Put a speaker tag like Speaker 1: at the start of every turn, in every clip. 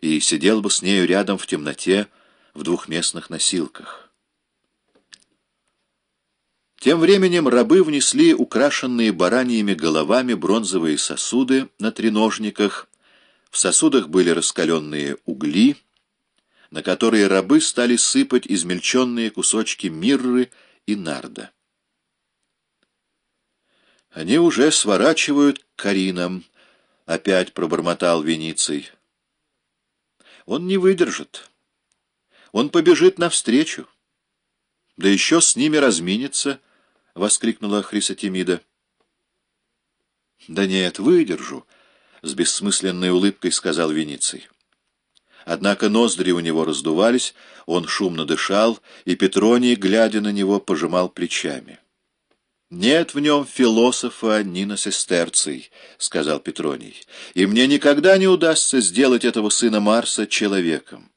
Speaker 1: и сидел бы с нею рядом в темноте в двухместных носилках. Тем временем рабы внесли украшенные бараньими головами бронзовые сосуды на треножниках. В сосудах были раскаленные угли, на которые рабы стали сыпать измельченные кусочки мирры и нарда. «Они уже сворачивают к Каринам», — опять пробормотал Вениций. «Он не выдержит. Он побежит навстречу. Да еще с ними разминется», — воскликнула Хрисотемида. «Да нет, выдержу», — с бессмысленной улыбкой сказал Вениций. Однако ноздри у него раздувались, он шумно дышал, и Петроний, глядя на него, пожимал плечами. «Нет в нем философа Нина Сестерций», — сказал Петроний, — «и мне никогда не удастся сделать этого сына Марса человеком».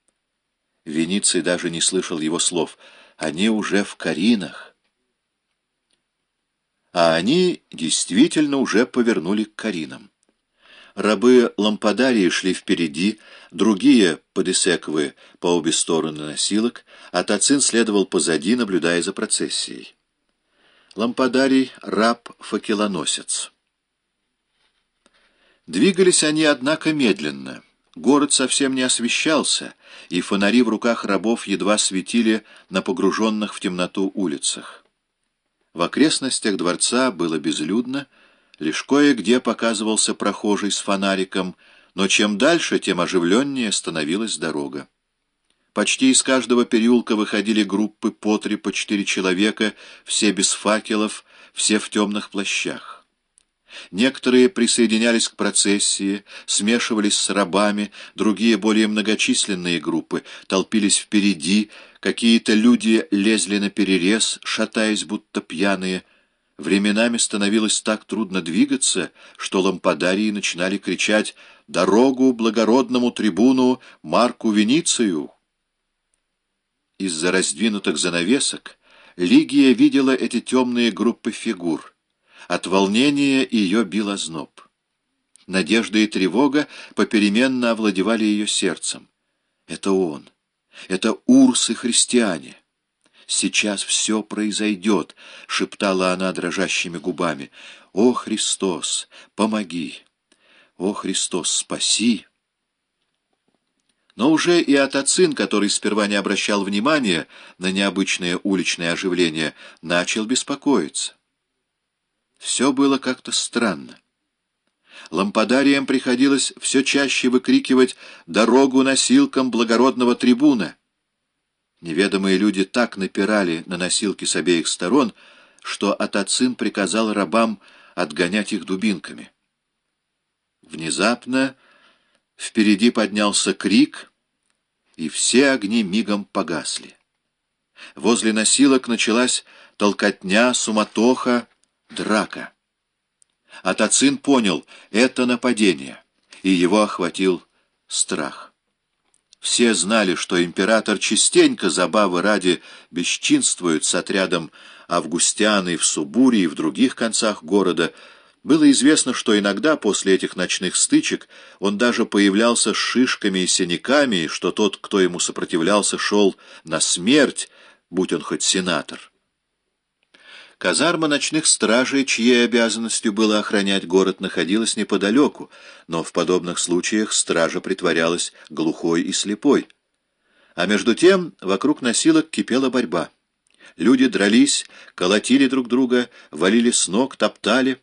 Speaker 1: Вениций даже не слышал его слов. «Они уже в Каринах». А они действительно уже повернули к Каринам. Рабы лампадарии шли впереди, другие — подесековые по обе стороны носилок, а Тацин следовал позади, наблюдая за процессией. Лампадарий — раб-факелоносец. Двигались они, однако, медленно. Город совсем не освещался, и фонари в руках рабов едва светили на погруженных в темноту улицах. В окрестностях дворца было безлюдно, лишь кое-где показывался прохожий с фонариком, но чем дальше, тем оживленнее становилась дорога. Почти из каждого переулка выходили группы по три, по четыре человека, все без факелов, все в темных плащах. Некоторые присоединялись к процессии, смешивались с рабами, другие, более многочисленные группы, толпились впереди, какие-то люди лезли на перерез, шатаясь, будто пьяные. Временами становилось так трудно двигаться, что лампадарии начинали кричать «Дорогу благородному трибуну Марку Веницию!» Из-за раздвинутых занавесок Лигия видела эти темные группы фигур. От волнения ее бил озноб. Надежда и тревога попеременно овладевали ее сердцем. Это он. Это Урс и христиане. «Сейчас все произойдет», — шептала она дрожащими губами. «О, Христос, помоги! О, Христос, спаси!» Но уже и Атацин, который сперва не обращал внимания на необычное уличное оживление, начал беспокоиться. Все было как-то странно. Лампадариям приходилось все чаще выкрикивать «дорогу носилкам благородного трибуна». Неведомые люди так напирали на носилки с обеих сторон, что Атацин приказал рабам отгонять их дубинками. Внезапно Впереди поднялся крик, и все огни мигом погасли. Возле носилок началась толкотня, суматоха, драка. Атацин понял — это нападение, и его охватил страх. Все знали, что император частенько забавы ради бесчинствует с отрядом Августианы в Субуре и в других концах города — было известно, что иногда после этих ночных стычек он даже появлялся с шишками и синяками, и что тот, кто ему сопротивлялся, шел на смерть, будь он хоть сенатор. Казарма ночных стражей, чьей обязанностью было охранять город, находилась неподалеку, но в подобных случаях стража притворялась глухой и слепой. А между тем вокруг носилок кипела борьба. Люди дрались, колотили друг друга, валили с ног, топтали —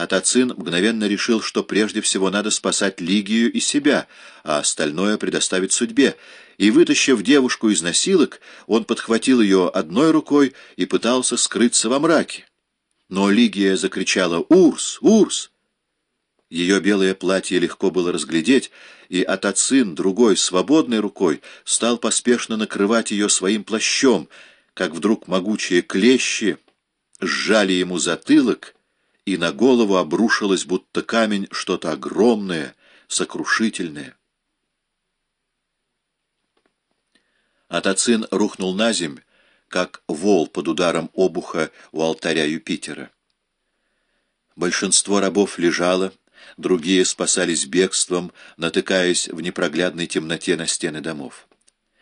Speaker 1: Атацин мгновенно решил, что прежде всего надо спасать Лигию и себя, а остальное предоставить судьбе, и, вытащив девушку из носилок, он подхватил ее одной рукой и пытался скрыться во мраке. Но Лигия закричала «Урс! Урс!». Ее белое платье легко было разглядеть, и Атацин другой, свободной рукой, стал поспешно накрывать ее своим плащом, как вдруг могучие клещи сжали ему затылок — и на голову обрушилось, будто камень, что-то огромное, сокрушительное. Атацин рухнул на земь, как вол под ударом обуха у алтаря Юпитера. Большинство рабов лежало, другие спасались бегством, натыкаясь в непроглядной темноте на стены домов.